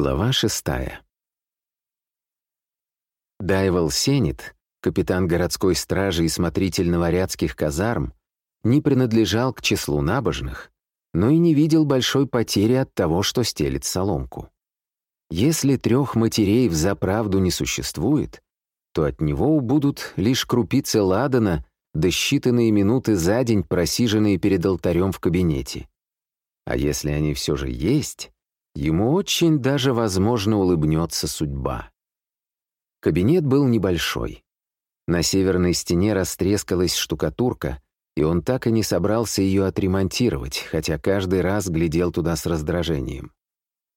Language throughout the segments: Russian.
Глава шестая. Дайвел Сенит, капитан городской стражи и смотритель новорядских казарм, не принадлежал к числу набожных, но и не видел большой потери от того, что стелит соломку. Если трех матерей в заправду не существует, то от него будут лишь крупицы ладана да считанные минуты за день, просиженные перед алтарем в кабинете. А если они все же есть, Ему очень даже, возможно, улыбнется судьба. Кабинет был небольшой. На северной стене растрескалась штукатурка, и он так и не собрался ее отремонтировать, хотя каждый раз глядел туда с раздражением.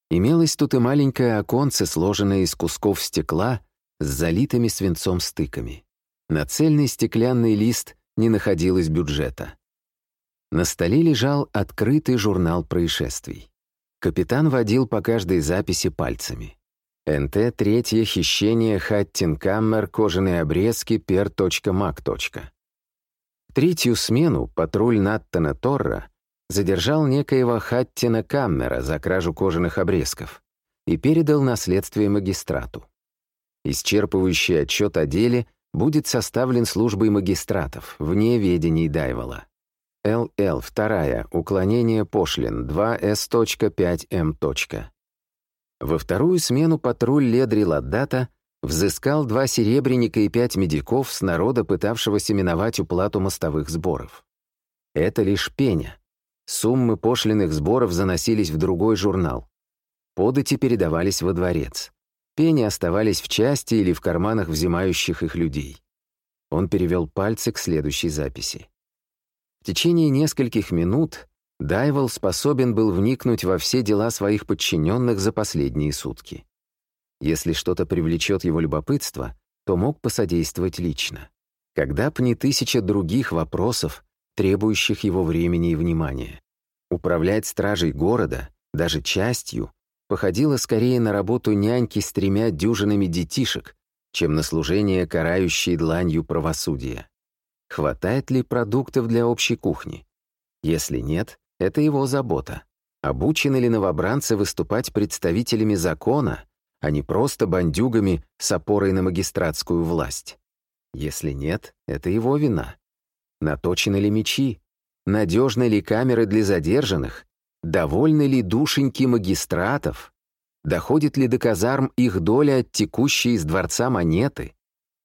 Имелось тут и маленькое оконце, сложенное из кусков стекла с залитыми свинцом стыками. На цельный стеклянный лист не находилось бюджета. На столе лежал открытый журнал происшествий. Капитан водил по каждой записи пальцами. НТ третье хищение Хаттинкаммер кожаные обрезки пер.мак. Третью смену патруль Наттона Торра задержал некоего Хаттина Каммера за кражу кожаных обрезков и передал наследствие магистрату. Исчерпывающий отчет о деле будет составлен службой магистратов, вне ведений Дайвола. ЛЛ, вторая, уклонение пошлин, 2С.5М. Во вторую смену патруль Ледри Ладдата взыскал два серебряника и пять медиков с народа, пытавшегося миновать уплату мостовых сборов. Это лишь пеня. Суммы пошлиных сборов заносились в другой журнал. Подати передавались во дворец. Пени оставались в части или в карманах взимающих их людей. Он перевел пальцы к следующей записи. В течение нескольких минут Дайвол способен был вникнуть во все дела своих подчиненных за последние сутки. Если что-то привлечет его любопытство, то мог посодействовать лично. Когда б не тысяча других вопросов, требующих его времени и внимания. Управлять стражей города, даже частью, походило скорее на работу няньки с тремя дюжинами детишек, чем на служение карающей дланью правосудия. Хватает ли продуктов для общей кухни? Если нет, это его забота. Обучены ли новобранцы выступать представителями закона, а не просто бандюгами с опорой на магистратскую власть? Если нет, это его вина. Наточены ли мечи? Надежны ли камеры для задержанных? Довольны ли душеньки магистратов? Доходит ли до казарм их доля от текущей из дворца монеты?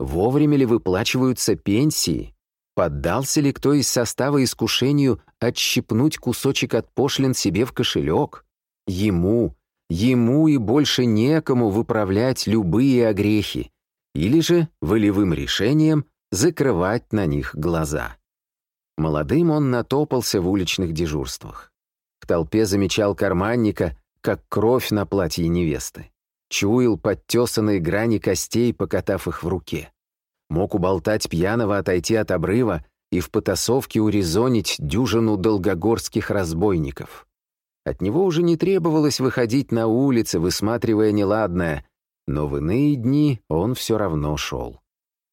Вовремя ли выплачиваются пенсии? Поддался ли кто из состава искушению отщипнуть кусочек от пошлин себе в кошелек? Ему, ему и больше некому выправлять любые огрехи, или же волевым решением закрывать на них глаза. Молодым он натопался в уличных дежурствах. В толпе замечал карманника, как кровь на платье невесты. Чуял подтесанные грани костей, покатав их в руке мог уболтать пьяного отойти от обрыва и в потасовке урезонить дюжину долгогорских разбойников. От него уже не требовалось выходить на улицы, высматривая неладное, но в иные дни он все равно шел.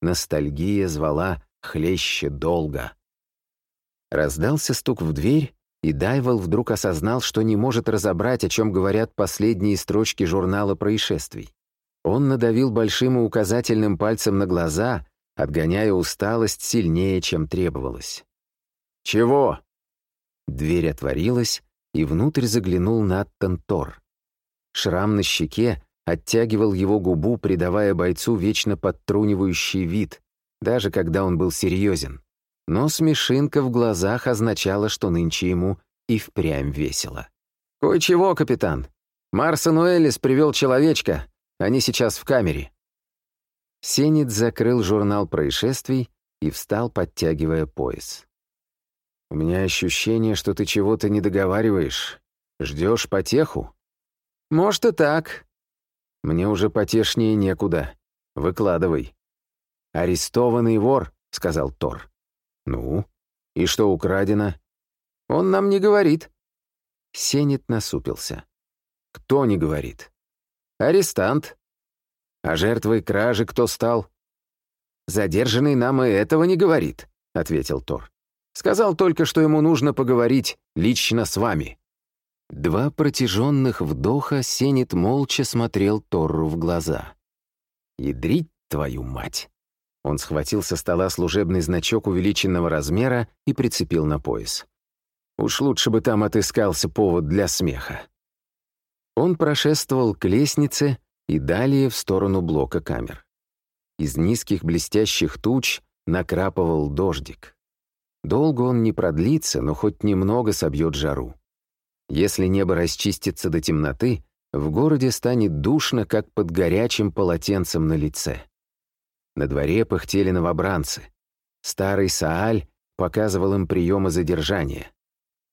Ностальгия звала хлеще долго. Раздался стук в дверь, и Дайвол вдруг осознал, что не может разобрать, о чем говорят последние строчки журнала происшествий. Он надавил большим и указательным пальцем на глаза, отгоняя усталость сильнее, чем требовалось. «Чего?» Дверь отворилась, и внутрь заглянул Наттон Тор. Шрам на щеке оттягивал его губу, придавая бойцу вечно подтрунивающий вид, даже когда он был серьезен. Но смешинка в глазах означала, что нынче ему и впрямь весело. «Кое-чего, капитан. Марсон Уэллис привел человечка, они сейчас в камере». Сенит закрыл журнал происшествий и встал, подтягивая пояс. «У меня ощущение, что ты чего-то не договариваешь. Ждешь потеху?» «Может, и так». «Мне уже потешнее некуда. Выкладывай». «Арестованный вор», — сказал Тор. «Ну? И что украдено?» «Он нам не говорит». Сенит насупился. «Кто не говорит?» Арестант. А жертвой кражи кто стал? Задержанный нам и этого не говорит, ответил Тор. Сказал только, что ему нужно поговорить лично с вами. Два протяженных вдоха Сенит молча смотрел Торру в глаза. «Ядрить твою мать!» Он схватил со стола служебный значок увеличенного размера и прицепил на пояс. Уж лучше бы там отыскался повод для смеха. Он прошествовал к лестнице и далее в сторону блока камер. Из низких блестящих туч накрапывал дождик. Долго он не продлится, но хоть немного собьет жару. Если небо расчистится до темноты, в городе станет душно, как под горячим полотенцем на лице. На дворе пыхтели новобранцы. Старый Сааль показывал им приемы задержания.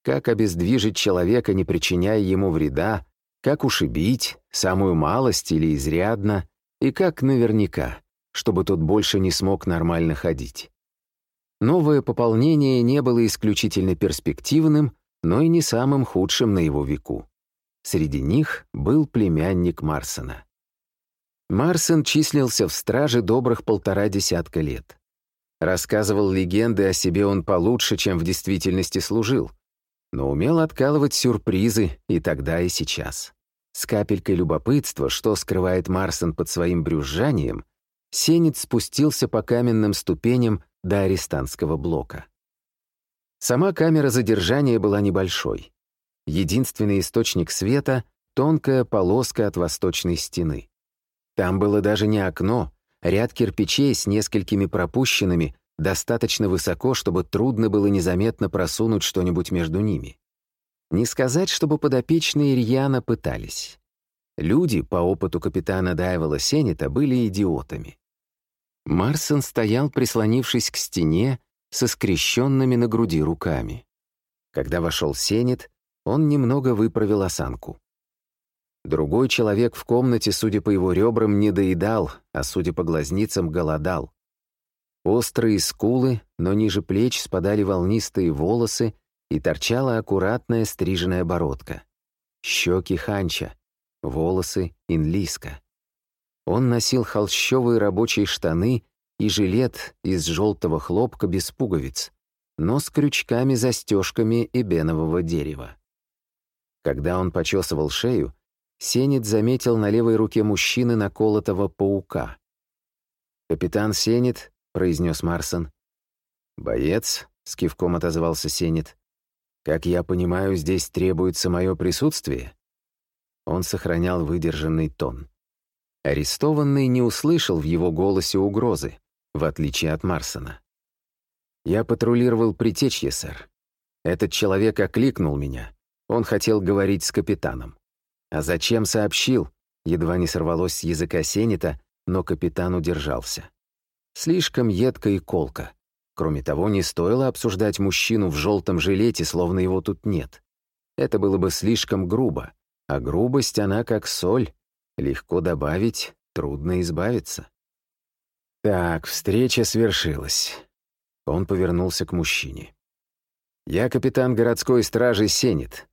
Как обездвижить человека, не причиняя ему вреда, как ушибить, самую малость или изрядно, и как наверняка, чтобы тот больше не смог нормально ходить. Новое пополнение не было исключительно перспективным, но и не самым худшим на его веку. Среди них был племянник Марсона. Марсон числился в страже добрых полтора десятка лет. Рассказывал легенды о себе он получше, чем в действительности служил, но умел откалывать сюрпризы и тогда, и сейчас. С капелькой любопытства, что скрывает Марсон под своим брюзжанием, Сенец спустился по каменным ступеням до арестантского блока. Сама камера задержания была небольшой. Единственный источник света — тонкая полоска от восточной стены. Там было даже не окно, ряд кирпичей с несколькими пропущенными, достаточно высоко, чтобы трудно было незаметно просунуть что-нибудь между ними. Не сказать, чтобы подопечные рьяно пытались. Люди, по опыту капитана Дайвела Сенета, были идиотами. Марсон стоял, прислонившись к стене, со скрещенными на груди руками. Когда вошел Сенет, он немного выправил осанку. Другой человек в комнате, судя по его ребрам, не доедал, а, судя по глазницам, голодал. Острые скулы, но ниже плеч спадали волнистые волосы и торчала аккуратная стриженная бородка. Щеки ханча, волосы инлиска. Он носил холщовые рабочие штаны и жилет из желтого хлопка без пуговиц, но с крючками-застежками эбенового дерева. Когда он почесывал шею, Сенет заметил на левой руке мужчины наколотого паука. «Капитан Сенет», — произнес Марсон. «Боец», — с кивком отозвался Сенет. «Как я понимаю, здесь требуется мое присутствие?» Он сохранял выдержанный тон. Арестованный не услышал в его голосе угрозы в отличие от Марсона. Я патрулировал притечье, сэр. Этот человек окликнул меня. Он хотел говорить с капитаном. А зачем сообщил? Едва не сорвалось с языка Сенета, но капитан удержался. Слишком едко и колко. Кроме того, не стоило обсуждать мужчину в желтом жилете, словно его тут нет. Это было бы слишком грубо, а грубость она как соль. Легко добавить, трудно избавиться. Так, встреча свершилась. Он повернулся к мужчине. «Я капитан городской стражи Сенет.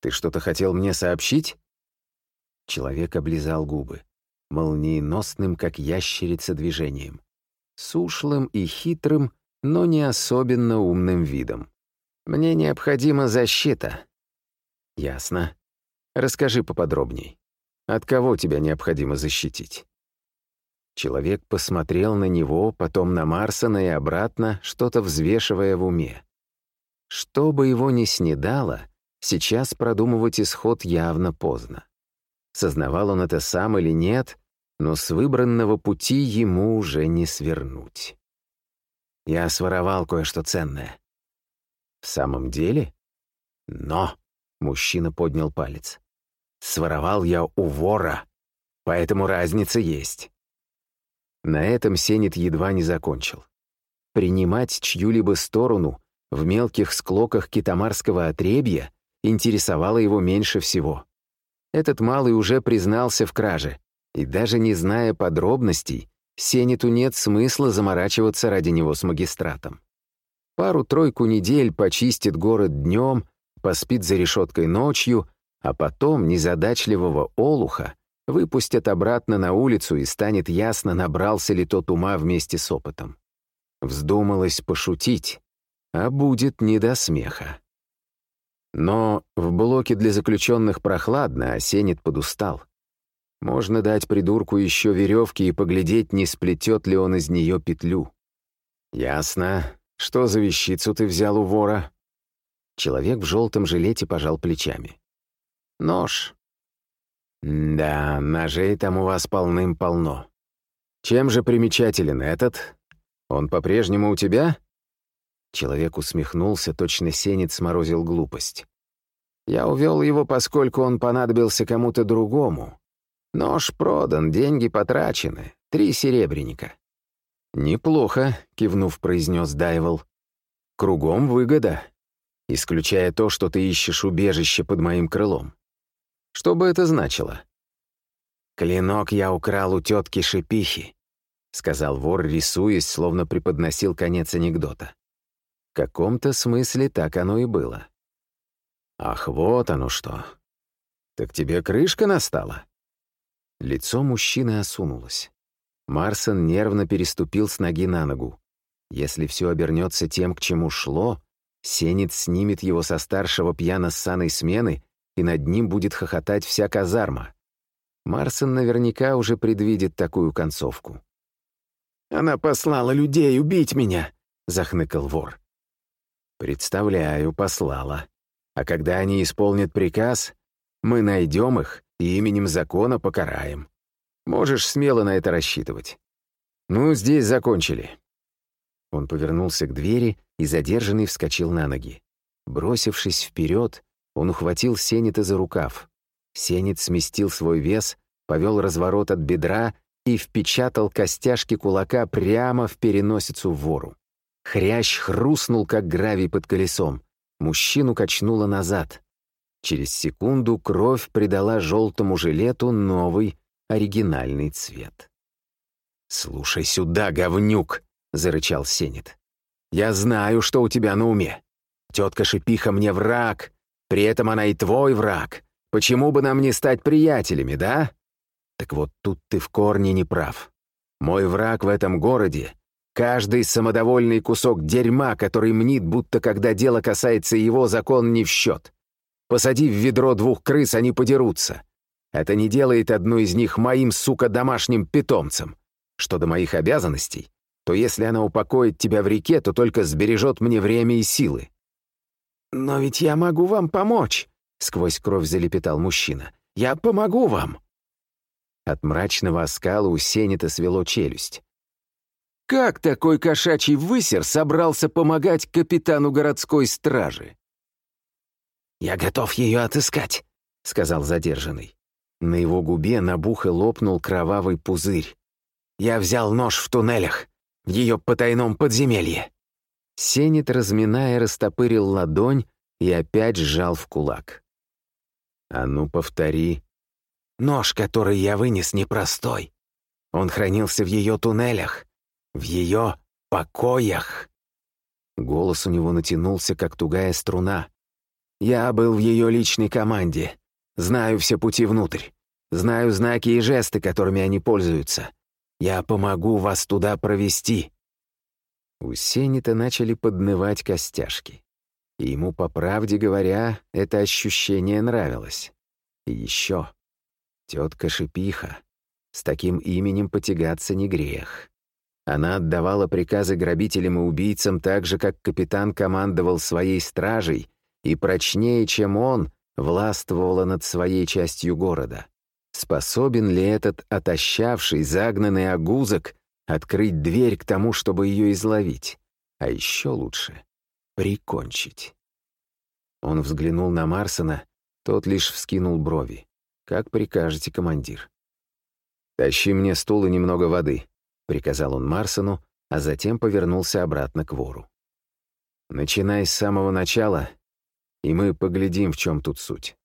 Ты что-то хотел мне сообщить?» Человек облизал губы, молниеносным, как ящерица, движением. С ушлым и хитрым, но не особенно умным видом. «Мне необходима защита». «Ясно. Расскажи поподробней. От кого тебя необходимо защитить?» Человек посмотрел на него, потом на Марсона и обратно, что-то взвешивая в уме. Что бы его ни снедало, сейчас продумывать исход явно поздно. Сознавал он это сам или нет, но с выбранного пути ему уже не свернуть. Я своровал кое-что ценное. В самом деле? Но, мужчина поднял палец. Своровал я у вора, поэтому разница есть. На этом Сенет едва не закончил. Принимать чью-либо сторону в мелких склоках китамарского отребья интересовало его меньше всего. Этот малый уже признался в краже, и даже не зная подробностей, Сенету нет смысла заморачиваться ради него с магистратом. Пару-тройку недель почистит город днем, поспит за решеткой ночью, а потом незадачливого олуха выпустят обратно на улицу и станет ясно, набрался ли тот ума вместе с опытом. Вздумалось пошутить, а будет не до смеха. Но в блоке для заключенных прохладно, а Сенет подустал. Можно дать придурку еще веревки и поглядеть, не сплетет ли он из нее петлю. «Ясно. Что за вещицу ты взял у вора?» Человек в желтом жилете пожал плечами. «Нож». «Да, ножей там у вас полным-полно. Чем же примечателен этот? Он по-прежнему у тебя?» Человек усмехнулся, точно сенец сморозил глупость. «Я увел его, поскольку он понадобился кому-то другому. Нож продан, деньги потрачены. Три серебряника». «Неплохо», — кивнув, произнес Дайвол. «Кругом выгода, исключая то, что ты ищешь убежище под моим крылом. Что бы это значило?» «Клинок я украл у тетки Шипихи», — сказал вор, рисуясь, словно преподносил конец анекдота. В каком-то смысле так оно и было. «Ах, вот оно что! Так тебе крышка настала?» Лицо мужчины осунулось. Марсон нервно переступил с ноги на ногу. Если все обернется тем, к чему шло, Сенец снимет его со старшего пьяно-ссаной смены, и над ним будет хохотать вся казарма. Марсон наверняка уже предвидит такую концовку. «Она послала людей убить меня!» — захныкал вор. «Представляю, послала. А когда они исполнят приказ, мы найдем их и именем закона покараем. Можешь смело на это рассчитывать. Ну, здесь закончили». Он повернулся к двери, и задержанный вскочил на ноги. Бросившись вперед, он ухватил Сенета за рукав. Сенет сместил свой вес, повел разворот от бедра и впечатал костяшки кулака прямо в переносицу вору. Хрящ хрустнул, как гравий под колесом. Мужчину качнуло назад. Через секунду кровь придала желтому жилету новый, оригинальный цвет. «Слушай сюда, говнюк!» — зарычал Сенет. «Я знаю, что у тебя на уме. Тетка Шипиха мне враг, при этом она и твой враг. Почему бы нам не стать приятелями, да? Так вот тут ты в корне не прав. Мой враг в этом городе — каждый самодовольный кусок дерьма, который мнит, будто когда дело касается его, закон не в счет. Посади в ведро двух крыс, они подерутся. Это не делает одну из них моим, сука, домашним питомцем. Что до моих обязанностей, то если она упокоит тебя в реке, то только сбережет мне время и силы». «Но ведь я могу вам помочь», — сквозь кровь залепетал мужчина. «Я помогу вам». От мрачного оскала у Сенета свело челюсть. Как такой кошачий высер собрался помогать капитану городской стражи? «Я готов ее отыскать», — сказал задержанный. На его губе набух и лопнул кровавый пузырь. «Я взял нож в туннелях, в ее потайном подземелье». Сенет, разминая, растопырил ладонь и опять сжал в кулак. «А ну, повтори». «Нож, который я вынес, непростой. Он хранился в ее туннелях, в ее покоях». Голос у него натянулся, как тугая струна. «Я был в ее личной команде. Знаю все пути внутрь. Знаю знаки и жесты, которыми они пользуются. Я помогу вас туда провести». У Сенита начали поднывать костяшки. И ему, по правде говоря, это ощущение нравилось. И еще. Тетка Шипиха. С таким именем потягаться не грех. Она отдавала приказы грабителям и убийцам так же, как капитан командовал своей стражей, и прочнее, чем он, властвовала над своей частью города. Способен ли этот отощавший, загнанный огузок открыть дверь к тому, чтобы ее изловить? А еще лучше — прикончить. Он взглянул на Марсона, тот лишь вскинул брови. «Как прикажете, командир?» «Тащи мне стул и немного воды», — приказал он Марсону, а затем повернулся обратно к вору. «Начинай с самого начала, и мы поглядим, в чем тут суть».